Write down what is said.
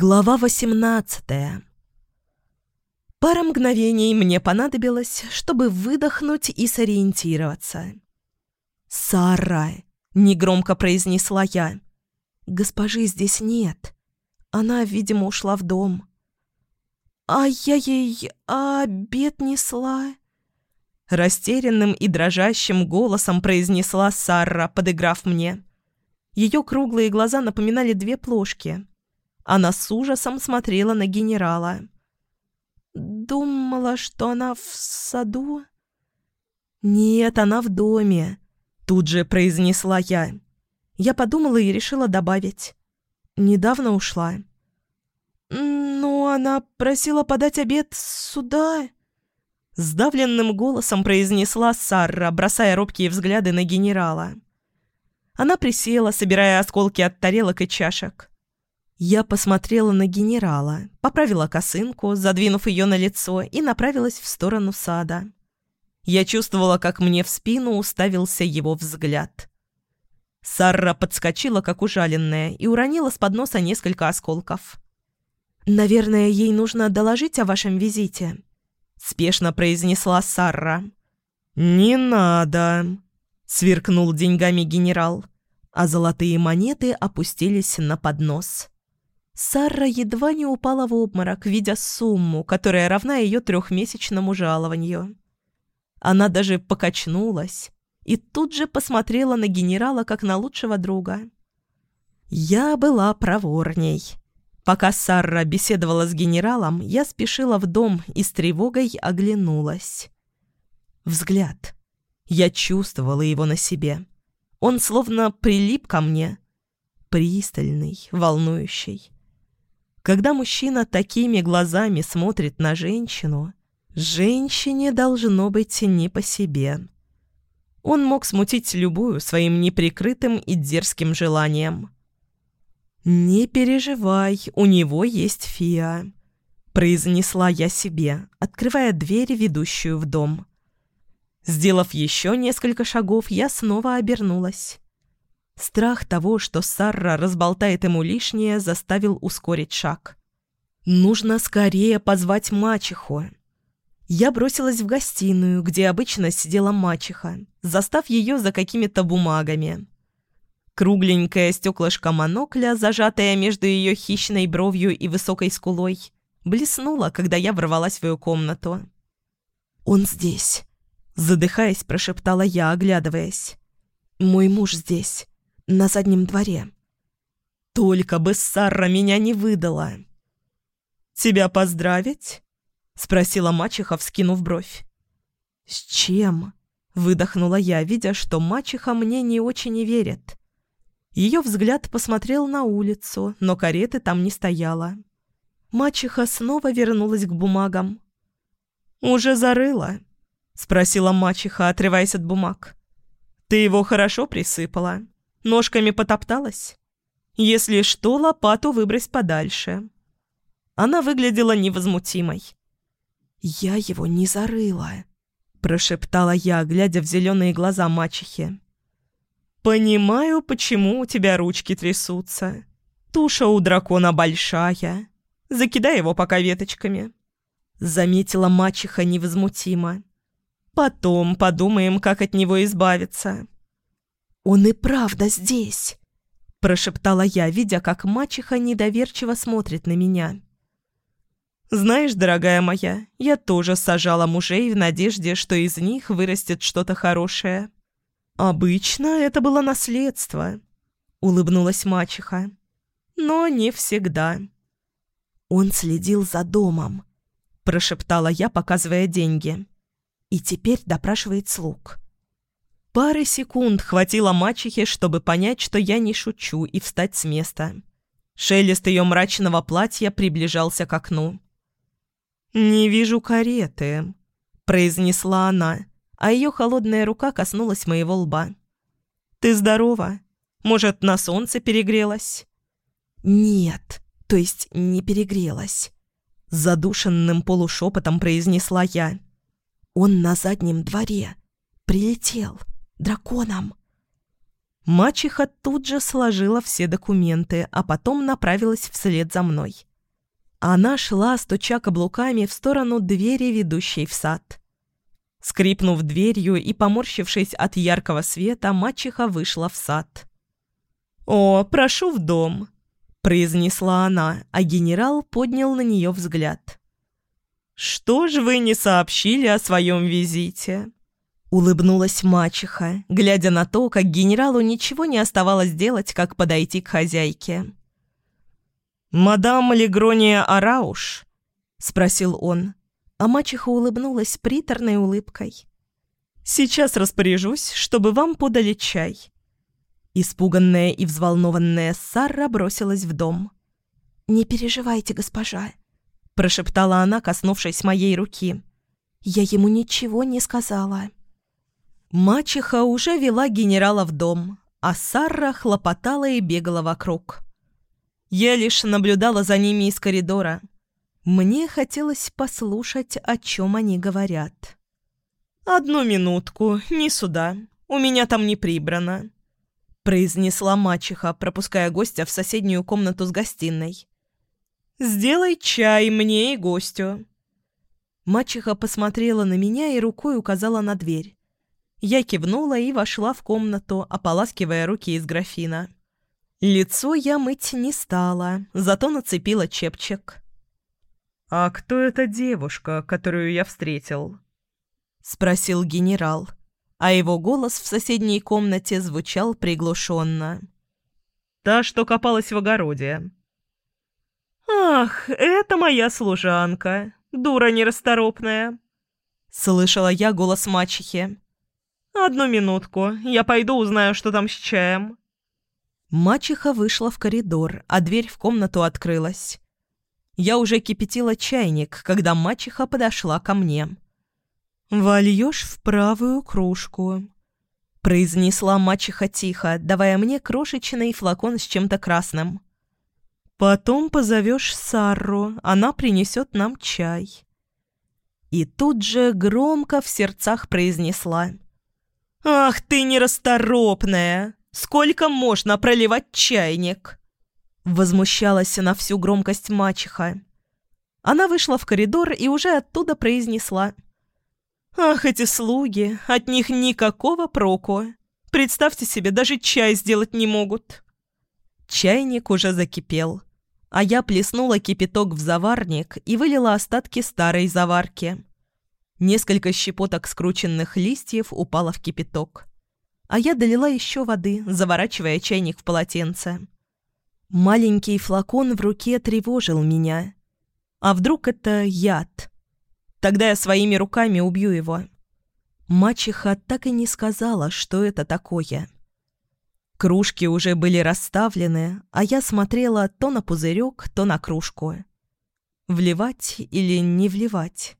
Глава восемнадцатая. Пара мгновений мне понадобилось, чтобы выдохнуть и сориентироваться. «Сара!» — негромко произнесла я. «Госпожи здесь нет. Она, видимо, ушла в дом». «А я ей обед несла?» Растерянным и дрожащим голосом произнесла Сара, подыграв мне. Ее круглые глаза напоминали две плошки — она с ужасом смотрела на генерала. «Думала, что она в саду?» «Нет, она в доме», — тут же произнесла я. Я подумала и решила добавить. «Недавно ушла». «Ну, она просила подать обед сюда?» Сдавленным голосом произнесла Сарра, бросая робкие взгляды на генерала. Она присела, собирая осколки от тарелок и чашек. Я посмотрела на генерала, поправила косынку, задвинув ее на лицо, и направилась в сторону сада. Я чувствовала, как мне в спину уставился его взгляд. Сарра подскочила, как ужаленная, и уронила с подноса несколько осколков. «Наверное, ей нужно доложить о вашем визите», — спешно произнесла Сарра. «Не надо», — сверкнул деньгами генерал, а золотые монеты опустились на поднос. Сара едва не упала в обморок, видя сумму, которая равна ее трехмесячному жалованию. Она даже покачнулась и тут же посмотрела на генерала как на лучшего друга. Я была проворней. Пока Сара беседовала с генералом, я спешила в дом и с тревогой оглянулась. Взгляд. Я чувствовала его на себе. Он словно прилип ко мне. Пристальный, волнующий. Когда мужчина такими глазами смотрит на женщину, женщине должно быть не по себе. Он мог смутить любую своим неприкрытым и дерзким желанием. «Не переживай, у него есть Фиа», — произнесла я себе, открывая дверь, ведущую в дом. Сделав еще несколько шагов, я снова обернулась. Страх того, что Сарра разболтает ему лишнее, заставил ускорить шаг. «Нужно скорее позвать мачеху». Я бросилась в гостиную, где обычно сидела мачеха, застав ее за какими-то бумагами. Кругленькое стеклышко монокля, зажатое между ее хищной бровью и высокой скулой, блеснуло, когда я ворвалась в ее комнату. «Он здесь», — задыхаясь, прошептала я, оглядываясь. «Мой муж здесь на заднем дворе. Только бы Сара меня не выдала. «Тебя поздравить?» — спросила мачеха, вскинув бровь. «С чем?» — выдохнула я, видя, что мачеха мне не очень и верит. Ее взгляд посмотрел на улицу, но кареты там не стояло. Мачеха снова вернулась к бумагам. «Уже зарыла?» — спросила мачеха, отрываясь от бумаг. «Ты его хорошо присыпала?» Ножками потопталась? Если что, лопату выбрось подальше. Она выглядела невозмутимой. «Я его не зарыла», — прошептала я, глядя в зеленые глаза мачехи. «Понимаю, почему у тебя ручки трясутся. Туша у дракона большая. Закидай его пока веточками», — заметила мачеха невозмутимо. «Потом подумаем, как от него избавиться». «Он и правда здесь!» – прошептала я, видя, как мачеха недоверчиво смотрит на меня. «Знаешь, дорогая моя, я тоже сажала мужей в надежде, что из них вырастет что-то хорошее. Обычно это было наследство», — улыбнулась мачеха. «Но не всегда». «Он следил за домом», — прошептала я, показывая деньги. «И теперь допрашивает слуг». Пары секунд хватило мачехе, чтобы понять, что я не шучу, и встать с места. Шелест ее мрачного платья приближался к окну. «Не вижу кареты», — произнесла она, а ее холодная рука коснулась моего лба. «Ты здорова? Может, на солнце перегрелась?» «Нет, то есть не перегрелась», — задушенным полушепотом произнесла я. «Он на заднем дворе. Прилетел драконом!» Мачеха тут же сложила все документы, а потом направилась вслед за мной. Она шла, стуча каблуками, в сторону двери, ведущей в сад. Скрипнув дверью и поморщившись от яркого света, мачеха вышла в сад. «О, прошу в дом», — произнесла она, а генерал поднял на нее взгляд. «Что ж вы не сообщили о своем визите?» Улыбнулась мачеха, глядя на то, как генералу ничего не оставалось делать, как подойти к хозяйке. «Мадам Легрония Арауш?» — спросил он, а мачеха улыбнулась приторной улыбкой. «Сейчас распоряжусь, чтобы вам подали чай». Испуганная и взволнованная Сара бросилась в дом. «Не переживайте, госпожа», — прошептала она, коснувшись моей руки. «Я ему ничего не сказала». Мачеха уже вела генерала в дом, а Сара хлопотала и бегала вокруг. Я лишь наблюдала за ними из коридора. Мне хотелось послушать, о чем они говорят. «Одну минутку, не сюда. У меня там не прибрано», — произнесла мачеха, пропуская гостя в соседнюю комнату с гостиной. «Сделай чай мне и гостю». Мачеха посмотрела на меня и рукой указала на дверь. Я кивнула и вошла в комнату, ополаскивая руки из графина. Лицо я мыть не стала, зато нацепила чепчик. «А кто эта девушка, которую я встретил?» — спросил генерал, а его голос в соседней комнате звучал приглушенно. «Та, что копалась в огороде». «Ах, это моя служанка, дура нерасторопная!» — слышала я голос мачехи. «Одну минутку, я пойду узнаю, что там с чаем». Мачеха вышла в коридор, а дверь в комнату открылась. Я уже кипятила чайник, когда мачеха подошла ко мне. «Вольешь в правую кружку», — произнесла мачеха тихо, давая мне крошечный флакон с чем-то красным. «Потом позовешь Сарру, она принесет нам чай». И тут же громко в сердцах произнесла — «Ах ты нерасторопная! Сколько можно проливать чайник?» Возмущалась на всю громкость мачеха. Она вышла в коридор и уже оттуда произнесла. «Ах, эти слуги! От них никакого проку! Представьте себе, даже чай сделать не могут!» Чайник уже закипел, а я плеснула кипяток в заварник и вылила остатки старой заварки. Несколько щепоток скрученных листьев упало в кипяток. А я долила еще воды, заворачивая чайник в полотенце. Маленький флакон в руке тревожил меня. А вдруг это яд? Тогда я своими руками убью его. Мачеха так и не сказала, что это такое. Кружки уже были расставлены, а я смотрела то на пузырек, то на кружку. Вливать или не вливать?